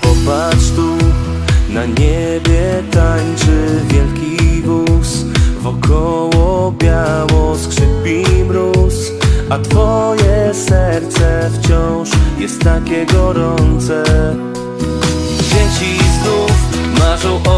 Popatrz tu, na niebie tańczy wielki wóz. Wokoło biało skrzypi mróz A twoje serce wciąż jest takie gorące. Dzieci znów marzą o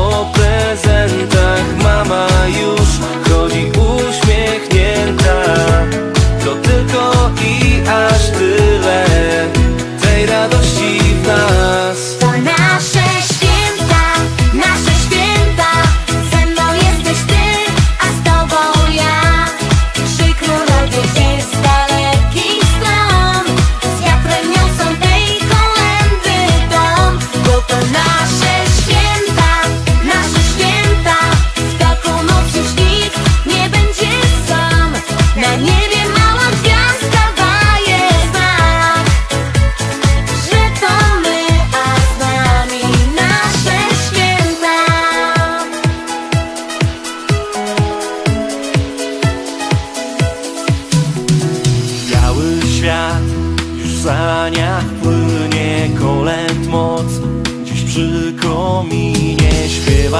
saniach płynie kolet moc. Dziś przy kominie śpiewa.